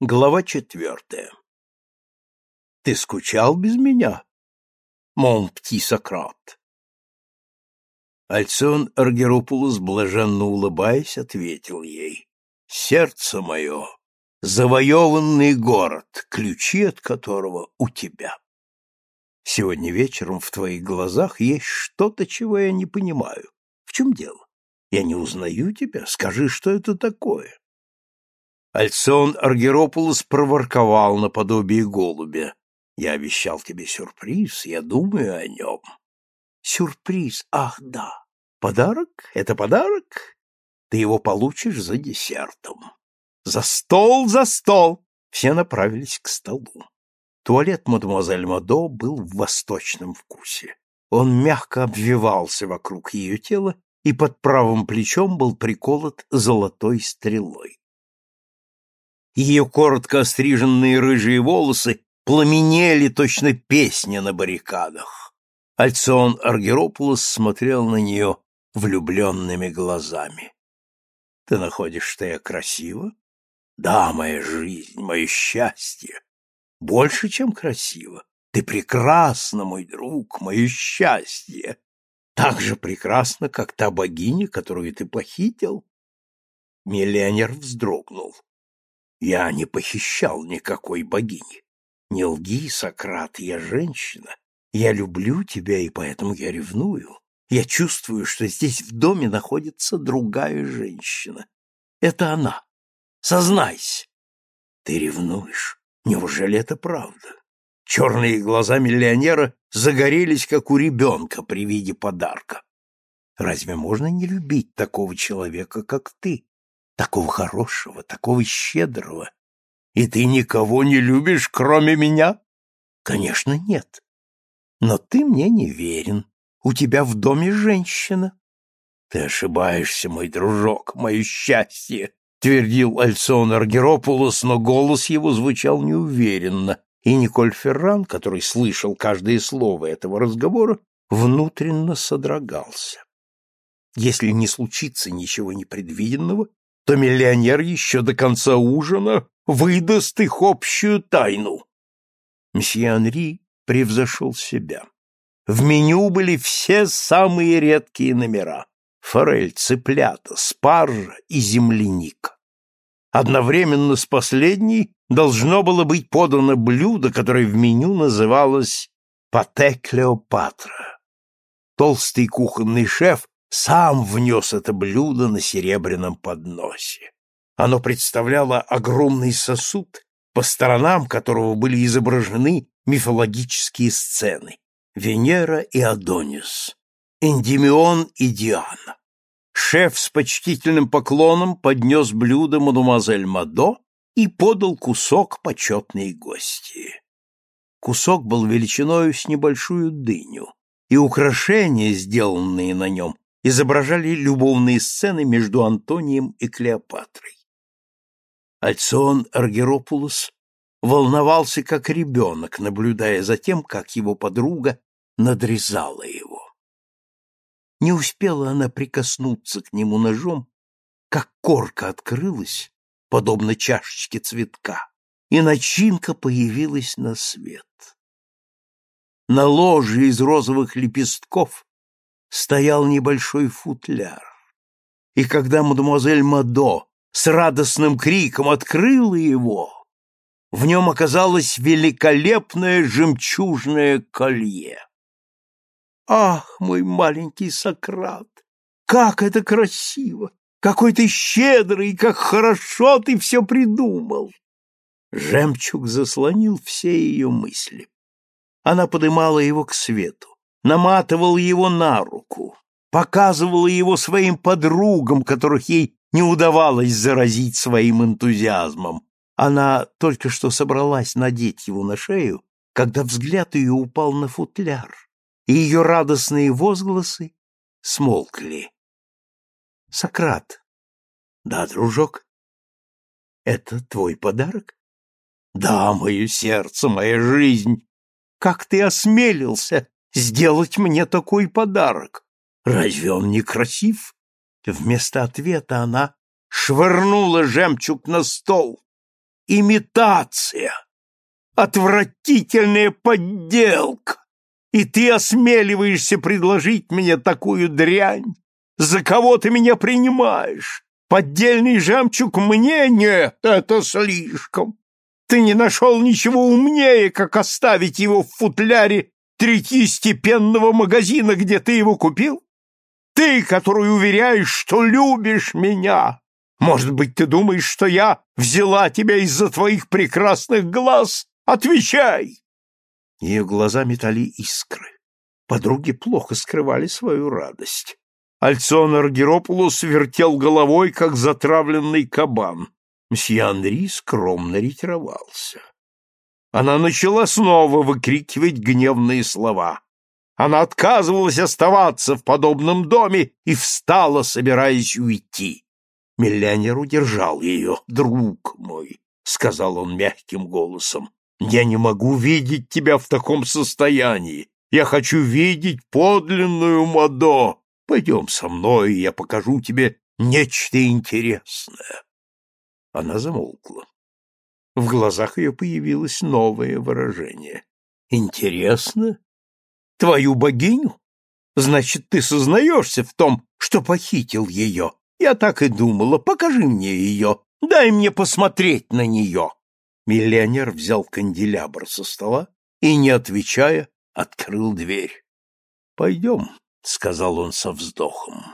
Глава четвертая. Ты скучал без меня, мон пти Сократ? Альцион Аргеропулос, блаженно улыбаясь, ответил ей. Сердце мое, завоеванный город, ключи от которого у тебя. Сегодня вечером в твоих глазах есть что-то, чего я не понимаю. В чем дело? Я не узнаю тебя. Скажи, что это такое? Альцион Аргеропулос проворковал наподобие голубя. «Я обещал тебе сюрприз, я думаю о нем». «Сюрприз? Ах, да! Подарок? Это подарок? Ты его получишь за десертом». «За стол, за стол!» Все направились к столу. Туалет мадемуазель Мадо был в восточном вкусе. Он мягко обвивался вокруг ее тела и под правым плечом был приколот золотой стрелой. Ее коротко остриженные рыжие волосы пламенели точно песня на баррикадах. Альцион Аргеропулос смотрел на нее влюбленными глазами. — Ты находишь, что я красива? — Да, моя жизнь, мое счастье. Больше, чем красиво. Ты прекрасна, мой друг, мое счастье. Так же прекрасна, как та богиня, которую ты похитил. Миллионер вздрогнул. Я не похищал никакой богини. Не лги, Сократ, я женщина. Я люблю тебя, и поэтому я ревную. Я чувствую, что здесь в доме находится другая женщина. Это она. Сознайся. Ты ревнуешь. Неужели это правда? Черные глаза миллионера загорелись, как у ребенка при виде подарка. Разве можно не любить такого человека, как ты? Такого хорошего, такого щедрого. И ты никого не любишь, кроме меня? Конечно, нет. Но ты мне не верен. У тебя в доме женщина. Ты ошибаешься, мой дружок, мое счастье, твердил Альсон Аргеропулос, но голос его звучал неуверенно, и Николь Ферран, который слышал каждое слово этого разговора, внутренно содрогался. Если не случится ничего непредвиденного, то миллионер еще до конца ужина выдаст их общую тайну. Мсье Анри превзошел себя. В меню были все самые редкие номера — форель, цыплята, спаржа и земляника. Одновременно с последней должно было быть подано блюдо, которое в меню называлось «Пате Клеопатра». Толстый кухонный шеф сам внес это блюдо на серебряном подносе. Оно представляло огромный сосуд, по сторонам которого были изображены мифологические сцены Венера и Адонис, Эндимион и Диана. Шеф с почтительным поклоном поднес блюдо мадемуазель Мадо и подал кусок почетной гости. Кусок был величиною с небольшую дыню, и украшения, сделанные на нем, изображали любовные сцены между Антонием и Клеопатрой. Альцион Аргеропулос волновался как ребенок, наблюдая за тем, как его подруга надрезала его. Не успела она прикоснуться к нему ножом, как корка открылась, подобно чашечке цветка, и начинка появилась на свет. На ложе из розовых лепестков стоял небольшой футляр. И когда мадемуазель Мадо с радостным криком открыла его, в нем оказалось великолепное жемчужное колье. Ах, мой маленький Сократ, как это красиво! Какой ты щедрый, как хорошо ты все придумал! Жемчуг заслонил все ее мысли. Она подымала его к свету наматывала его на руку, показывала его своим подругам, которых ей не удавалось заразить своим энтузиазмом. Она только что собралась надеть его на шею, когда взгляд ее упал на футляр, и ее радостные возгласы смолкли. Сократ. Да, дружок. Это твой подарок? Да, мое сердце, моя жизнь. Как ты осмелился сделать мне такой подарок? Разве он не красив? Вместо ответа она швырнула жемчуг на стол. имитация, отвратительная подделка, и ты осмеливаешься предложить мне такую дрянь? За кого ты меня принимаешь? Поддельный жемчуг мне нет, это слишком. Ты не нашел ничего умнее, как оставить его в футляре третьестепенного магазина, где ты его купил? Ты, который уверяешь, что любишь меня. Может быть, ты думаешь, что я взяла тебя из-за твоих прекрасных глаз? Отвечай!» Ее глаза метали искры. Подруги плохо скрывали свою радость. Альцион Аргеропулос вертел головой, как затравленный кабан. Мсье Андрей скромно ретировался. Она начала снова выкрикивать гневные слова. Она отказывалась оставаться в подобном доме и встала, собираясь уйти. Миллионер удержал ее. «Друг мой», — сказал он мягким голосом, — «я не могу видеть тебя в таком состоянии. Я хочу видеть подлинную Мадо. Пойдем со мной, я покажу тебе нечто интересное». Она замолкла. В глазах ее появилось новое выражение. «Интересно? Твою богиню? Значит, ты сознаешься в том, что похитил ее. Я так и думала. Покажи мне ее. Дай мне посмотреть на нее». Миллионер взял канделябр со стола и, не отвечая, открыл дверь. «Пойдем», — сказал он со вздохом.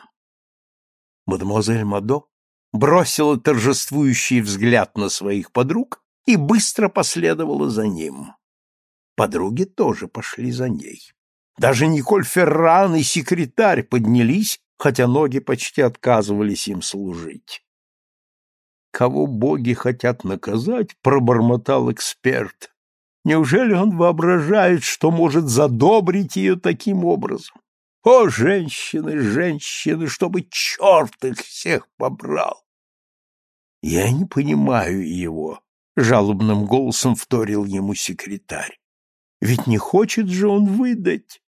Мадемуазель Мадо бросила торжествующий взгляд на своих подруг и быстро последовала за ним. Подруги тоже пошли за ней. Даже Николь Ферран и секретарь поднялись, хотя ноги почти отказывались им служить. «Кого боги хотят наказать?» — пробормотал эксперт. «Неужели он воображает, что может задобрить ее таким образом? О, женщины, женщины, чтобы черт их всех побрал! Я не понимаю его, — жалобным голосом вторил ему секретарь. Ведь не хочет же он выдать.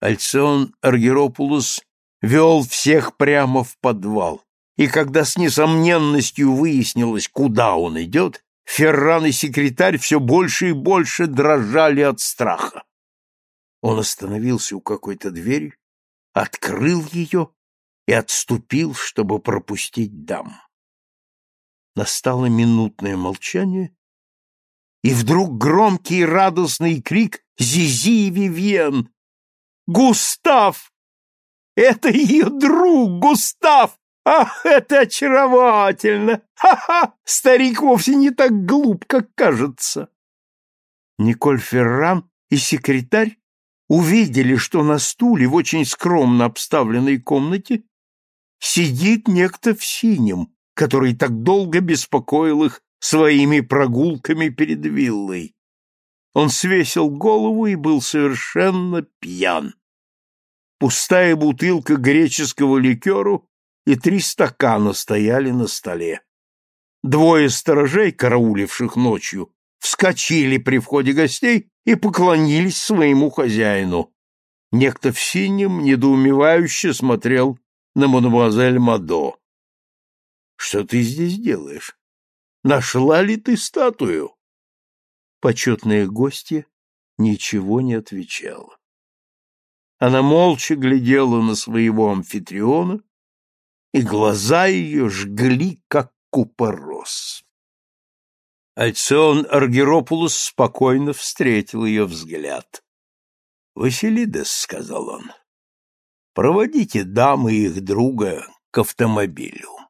Альцион Аргеропулус вел всех прямо в подвал, и когда с несомненностью выяснилось, куда он идет, Ферран и секретарь все больше и больше дрожали от страха. Он остановился у какой-то двери, открыл ее и отступил, чтобы пропустить дам. Настало минутное молчание, и вдруг громкий радостный крик «Зизи и Вивьен!» «Густав! Это ее друг, Густав! Ах, это очаровательно! Ха-ха! Старик вовсе не так глуп, как кажется!» Николь Ферран и секретарь увидели, что на стуле в очень скромно обставленной комнате сидит некто в синем, который так долго беспокоил их своими прогулками перед виллой. Он свесил голову и был совершенно пьян. Пустая бутылка греческого ликеру и три стакана стояли на столе. Двое сторожей, карауливших ночью, вскочили при входе гостей и поклонились своему хозяину. Некто в синем недоумевающе смотрел на мадемуазель Мадо. — Что ты здесь делаешь? Нашла ли ты статую? Почетная гостья ничего не отвечала. Она молча глядела на своего амфитриона, и глаза ее жгли, как купорос. Альцион Аргеропулос спокойно встретил ее взгляд. — Василидес, — сказал он, — проводите дамы и их друга к автомобилю.